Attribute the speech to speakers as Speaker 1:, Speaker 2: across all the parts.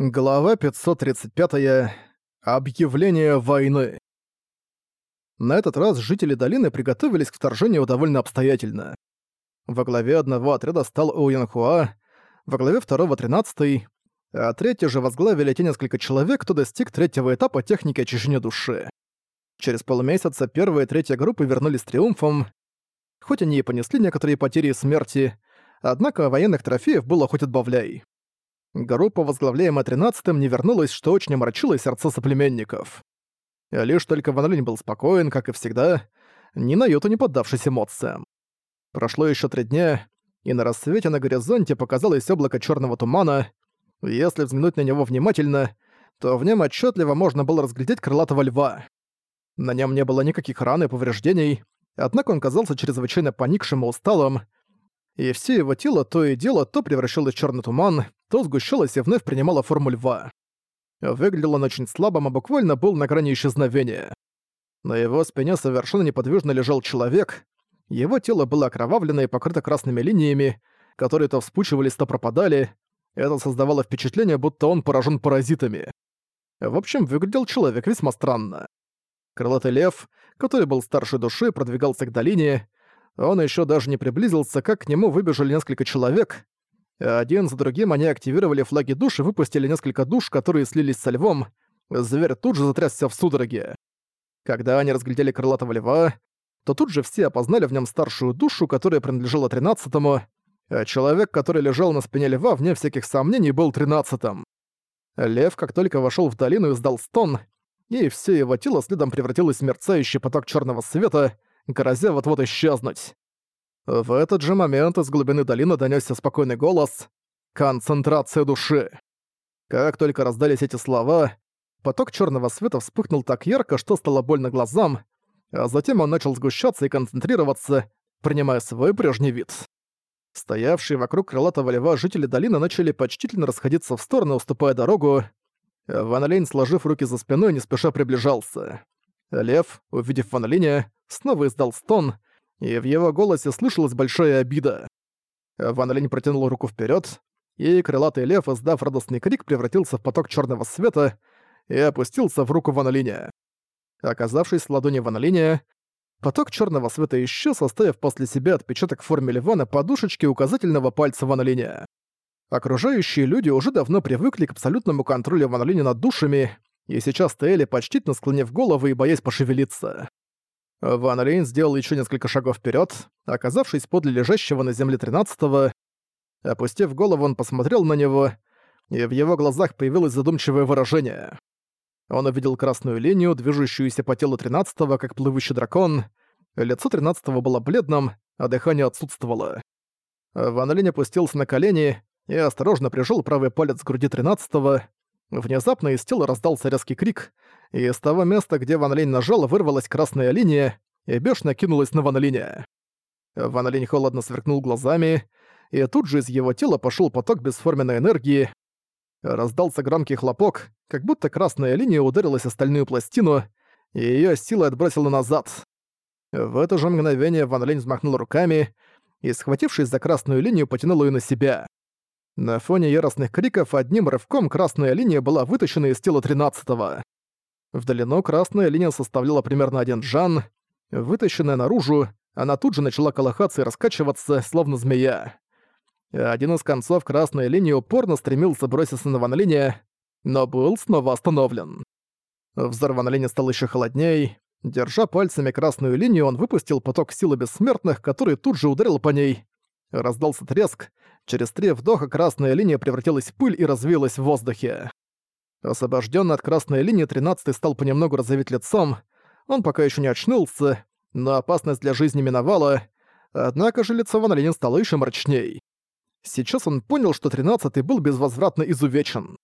Speaker 1: Глава 535. Объявление войны. На этот раз жители долины приготовились к вторжению довольно обстоятельно. Во главе одного отряда стал Оуянхуа, во главе второго — тринадцатый, а третий же возглавили те несколько человек, кто достиг третьего этапа техники очищения души. Через полмесяца первая и третья группы вернулись триумфом. Хоть они и понесли некоторые потери и смерти, однако военных трофеев было хоть отбавляй. Группа, возглавляемая тринадцатым, не вернулась, что очень омрачило сердца соплеменников. Лишь только Ван Линь был спокоен, как и всегда, ни на йоту не поддавшись эмоциям. Прошло еще три дня, и на рассвете на горизонте показалось облако черного тумана. Если взглянуть на него внимательно, то в нем отчетливо можно было разглядеть крылатого льва. На нем не было никаких ран и повреждений, однако он казался чрезвычайно поникшим и усталым, и все его тело то и дело то превращалось в черный туман, то сгущалось и вновь принимало форму льва. Выглядел он очень слабым, а буквально был на грани исчезновения. На его спине совершенно неподвижно лежал человек. Его тело было окровавлено и покрыто красными линиями, которые то вспучивались, то пропадали. Это создавало впечатление, будто он поражен паразитами. В общем, выглядел человек весьма странно. Крылатый лев, который был старше души, продвигался к долине. Он еще даже не приблизился, как к нему выбежали несколько человек, один за другим они активировали флаги душ и выпустили несколько душ, которые слились со львом. Зверь тут же затрясся в судороге. Когда они разглядели крылатого льва, то тут же все опознали в нем старшую душу, которая принадлежала тринадцатому, а человек, который лежал на спине льва, вне всяких сомнений, был тринадцатым. Лев, как только вошел в долину, издал стон, и все его тело следом превратилось в мерцающий поток черного света, грозя вот-вот исчезнуть. В этот же момент из глубины долины донёсся спокойный голос «Концентрация души». Как только раздались эти слова, поток черного света вспыхнул так ярко, что стало больно глазам, а затем он начал сгущаться и концентрироваться, принимая свой прежний вид. Стоявшие вокруг крылатого льва жители долины начали почтительно расходиться в стороны, уступая дорогу. Ван Линь, сложив руки за спиной, не спеша приближался. Лев, увидев Ван Линя, снова издал стон — и в его голосе слышалась большая обида. Ван Линь протянул руку вперед, и крылатый лев, издав радостный крик, превратился в поток черного света и опустился в руку Ван Линя. Оказавшись в ладони Ван Линя, поток черного света исчез, оставив после себя отпечаток в форме льва на подушечке указательного пальца Ван Линя. Окружающие люди уже давно привыкли к абсолютному контролю Ван Линя над душами, и сейчас стояли почтительно склонив головы и боясь пошевелиться. Ван Лейн сделал еще несколько шагов вперед, оказавшись подле лежащего на земле тринадцатого. Опустив голову, он посмотрел на него, и в его глазах появилось задумчивое выражение. Он увидел красную линию, движущуюся по телу тринадцатого, как плывущий дракон. Лицо тринадцатого было бледным, а дыхание отсутствовало. Ван Линь опустился на колени и осторожно прижал правый палец к груди тринадцатого. Внезапно из тела раздался резкий крик, и из того места, где Ван Линь нажал, вырвалась красная линия, и бешено кинулась на Ван Линя. Ван Линь холодно сверкнул глазами, и тут же из его тела пошел поток бесформенной энергии. Раздался громкий хлопок, как будто красная линия ударилась о стальную пластину, и её силой отбросила назад. В это же мгновение Ван Линь взмахнул руками и, схватившись за красную линию, потянул её на себя. На фоне яростных криков одним рывком красная линия была вытащена из тела тринадцатого. В длину красная линия составляла примерно один джан. Вытащенная наружу, она тут же начала колыхаться и раскачиваться, словно змея. Один из концов красной линии упорно стремился броситься на Ван но был снова остановлен. Взор Ван Линя стал еще холодней. Держа пальцами красную линию, он выпустил поток силы бессмертных, который тут же ударил по ней. Раздался треск, Через три вдоха красная линия превратилась в пыль и развеялась в воздухе. Освобождённый от красной линии, тринадцатый стал понемногу розоветь лицом. Он пока ещё не очнулся, но опасность для жизни миновала, однако же лицо Ван Линь стало ещё мрачней. Сейчас он понял, что тринадцатый был безвозвратно изувечен.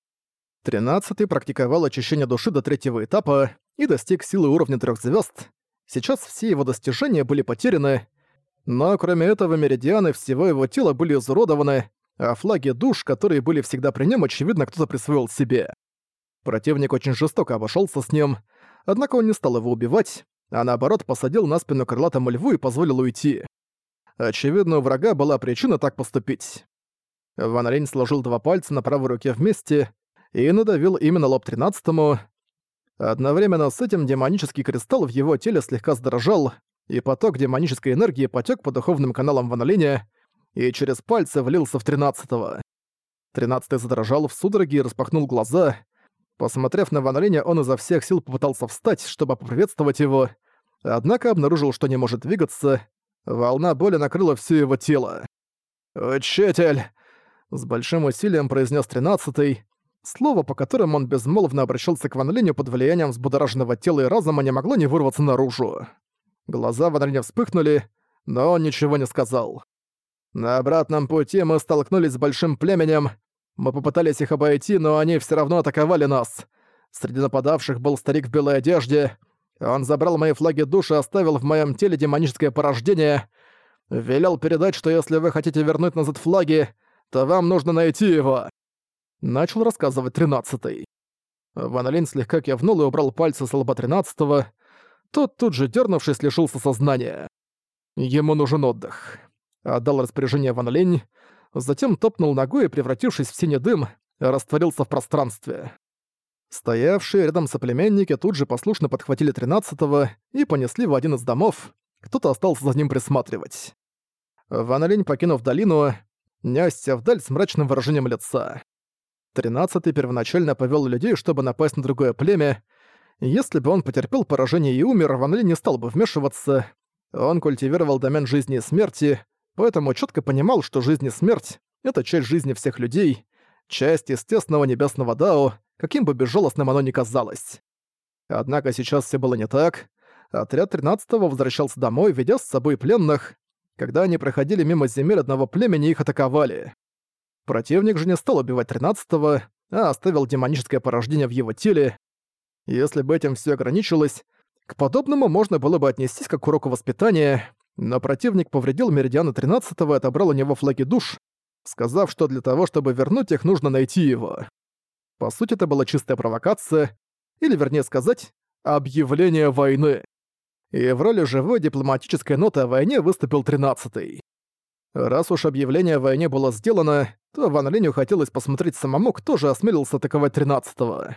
Speaker 1: Тринадцатый практиковал очищение души до третьего этапа и достиг силы уровня трех звезд. Сейчас все его достижения были потеряны, но кроме этого меридианы всего его тела были изуродованы, а флаги душ, которые были всегда при нем, очевидно, кто-то присвоил себе. Противник очень жестоко обошелся с ним, однако он не стал его убивать, а наоборот посадил на спину крылатому льву и позволил уйти. Очевидно, у врага была причина так поступить. Ван Линь сложил два пальца на правой руке вместе и надавил именно лоб тринадцатому. Одновременно с этим демонический кристалл в его теле слегка задрожал, и поток демонической энергии потек по духовным каналам Ван и через пальцы влился в тринадцатого. Тринадцатый задрожал в судороге и распахнул глаза. Посмотрев на Ван он изо всех сил попытался встать, чтобы поприветствовать его, однако обнаружил, что не может двигаться. Волна боли накрыла все его тело. «Учитель!» — с большим усилием произнес тринадцатый. Слово, по которому он безмолвно обращался к Ван под влиянием взбудораженного тела и разума, не могло не вырваться наружу. Глаза Ван вспыхнули, но он ничего не сказал. На обратном пути мы столкнулись с большим племенем. Мы попытались их обойти, но они все равно атаковали нас. Среди нападавших был старик в белой одежде. Он забрал мои флаги души и оставил в моем теле демоническое порождение. Велел передать, что если вы хотите вернуть назад флаги, то вам нужно найти его. Начал рассказывать тринадцатый. Ван слегка кивнул и убрал пальцы с лба тринадцатого. Тот тут же, дернувшись, лишился сознания. Ему нужен отдых. Отдал распоряжение Ван Линь, затем топнул ногой и, превратившись в синий дым, растворился в пространстве. Стоявшие рядом соплеменники тут же послушно подхватили тринадцатого и понесли в один из домов, кто-то остался за ним присматривать. Ван Линь, покинув долину, несся вдаль с мрачным выражением лица. Тринадцатый первоначально повел людей, чтобы напасть на другое племя. Если бы он потерпел поражение и умер, Ван Линь не стал бы вмешиваться. Он культивировал домен жизни и смерти, поэтому четко понимал, что жизнь и смерть — это часть жизни всех людей, часть естественного небесного Дао, каким бы безжалостным оно ни казалось. Однако сейчас все было не так. Отряд 13-го возвращался домой, ведя с собой пленных. Когда они проходили мимо земель одного племени, их атаковали. Противник же не стал убивать 13-го, а оставил демоническое порождение в его теле. Если бы этим все ограничилось, к подобному можно было бы отнестись как к уроку воспитания, но противник повредил Меридиана 13-го и отобрал у него флаги душ, сказав, что для того, чтобы вернуть их, нужно найти его. По сути, это была чистая провокация, или, вернее сказать, объявление войны. И в роли живой дипломатической ноты о войне выступил 13-й. Раз уж объявление о войне было сделано, то Ван Линю хотелось посмотреть самому, кто же осмелился атаковать 13-го.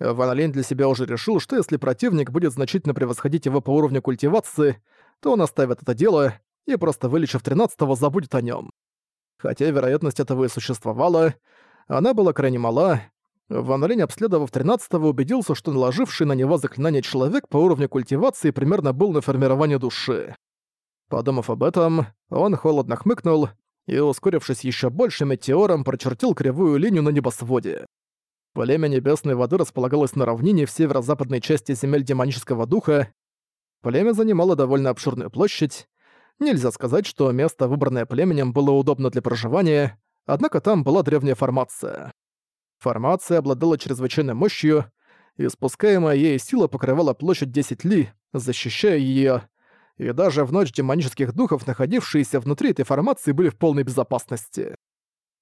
Speaker 1: Ван Линь для себя уже решил, что если противник будет значительно превосходить его по уровню культивации, то он оставит это дело и просто вылечив 13-го забудет о нем. Хотя вероятность этого и существовала, она была крайне мала. Ван Линь, обследовав 13-го, убедился, что наложивший на него заклинание человек по уровню культивации примерно был на формирование души. Подумав об этом, он холодно хмыкнул и, ускорившись еще больше метеором, прочертил кривую линию на небосводе. Племя Небесной Воды располагалось на равнине в северо-западной части земель демонического духа, Племя занимало довольно обширную площадь. Нельзя сказать, что место, выбранное племенем, было удобно для проживания, однако там была древняя формация. Формация обладала чрезвычайной мощью, и спускаемая ей сила покрывала площадь 10 ли, защищая её, и даже в ночь демонических духов, находившиеся внутри этой формации, были в полной безопасности.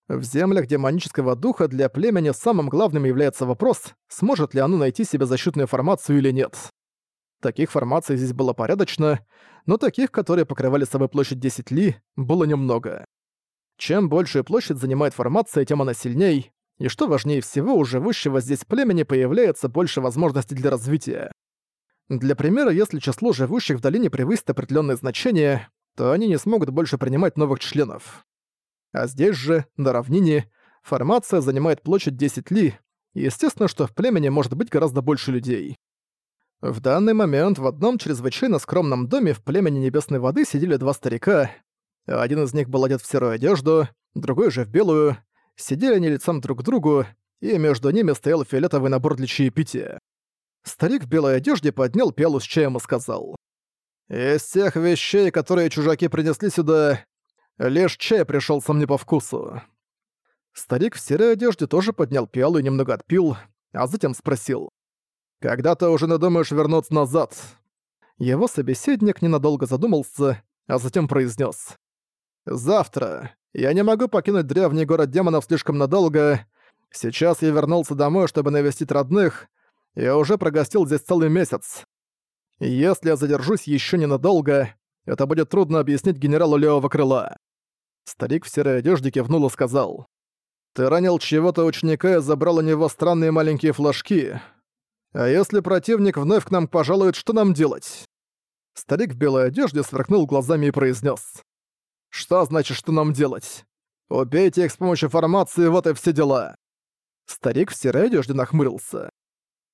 Speaker 1: В землях демонического духа для племени самым главным является вопрос, сможет ли оно найти себе защитную формацию или нет. Таких формаций здесь было порядочно, но таких, которые покрывали собой площадь 10 ли, было немного. Чем большую площадь занимает формация, тем она сильней, и что важнее всего, у живущего здесь племени появляется больше возможностей для развития. Для примера, если число живущих в долине превысит определенное значение, то они не смогут больше принимать новых членов. А здесь же, на равнине, формация занимает площадь 10 ли, и естественно, что в племени может быть гораздо больше людей. В данный момент в одном чрезвычайно скромном доме в племени Небесной Воды сидели два старика. Один из них был одет в серую одежду, другой же в белую. Сидели они лицом друг к другу, и между ними стоял фиолетовый набор для чаепития. Старик в белой одежде поднял пиалу с чаем и сказал. «Из тех вещей, которые чужаки принесли сюда, лишь чай пришелся мне по вкусу». Старик в серой одежде тоже поднял пиалу и немного отпил, а затем спросил. Когда ты уже надумаешь вернуться назад?» Его собеседник ненадолго задумался, а затем произнес: «Завтра. Я не могу покинуть древний город демонов слишком надолго. Сейчас я вернулся домой, чтобы навестить родных. Я уже прогостил здесь целый месяц. Если я задержусь еще ненадолго, это будет трудно объяснить генералу Левого Крыла». Старик в серой одежде кивнул и сказал. Ты ранил чего-то ученика и забрал у него странные маленькие флажки. А если противник вновь к нам пожалует, что нам делать?» Старик в белой одежде сверкнул глазами и произнес: «Что значит, что нам делать? Убейте их с помощью формации, вот и все дела!» Старик в серой одежде нахмурился.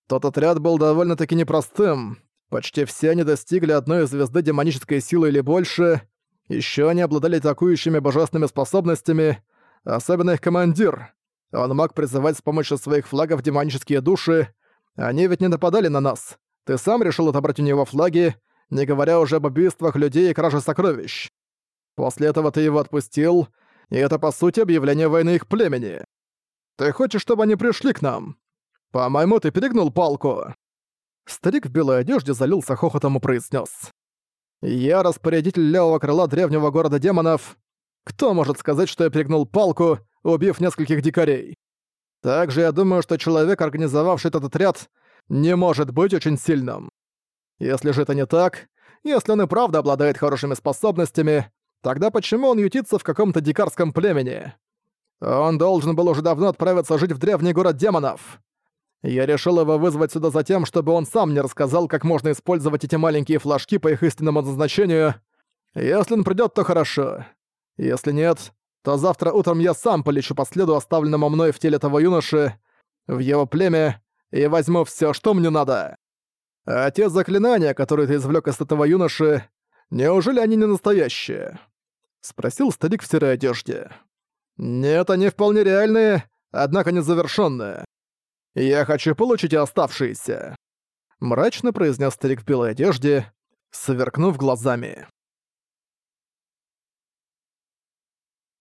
Speaker 1: Тот отряд был довольно-таки непростым. Почти все они достигли одной звезды демонической силы или больше. Еще они обладали атакующими божественными способностями, особенно их командир. Он мог призывать с помощью своих флагов демонические души. Они ведь не нападали на нас. Ты сам решил отобрать у него флаги, не говоря уже об убийствах людей и краже сокровищ. После этого ты его отпустил, и это по сути объявление войны их племени. Ты хочешь, чтобы они пришли к нам? По-моему, ты перегнул палку. Старик в белой одежде залился хохотом и произнес: «Я распорядитель левого крыла древнего города демонов. Кто может сказать, что я перегнул палку, убив нескольких дикарей? Также я думаю, что человек, организовавший этот отряд, не может быть очень сильным. Если же это не так, если он и правда обладает хорошими способностями, тогда почему он ютится в каком-то дикарском племени? Он должен был уже давно отправиться жить в древний город демонов. Я решил его вызвать сюда за тем, чтобы он сам мне рассказал, как можно использовать эти маленькие флажки по их истинному назначению. Если он придёт, то хорошо. Если нет, то завтра утром я сам полечу по следу, оставленному мной в теле того юноши, в его племя, и возьму всё, что мне надо. А те заклинания, которые ты извлек из этого юноши, неужели они не настоящие?» — спросил старик в серой одежде. «Нет, они вполне реальные, однако незавершенные. Я хочу получить и оставшиеся», — мрачно произнес старик в белой одежде, сверкнув глазами.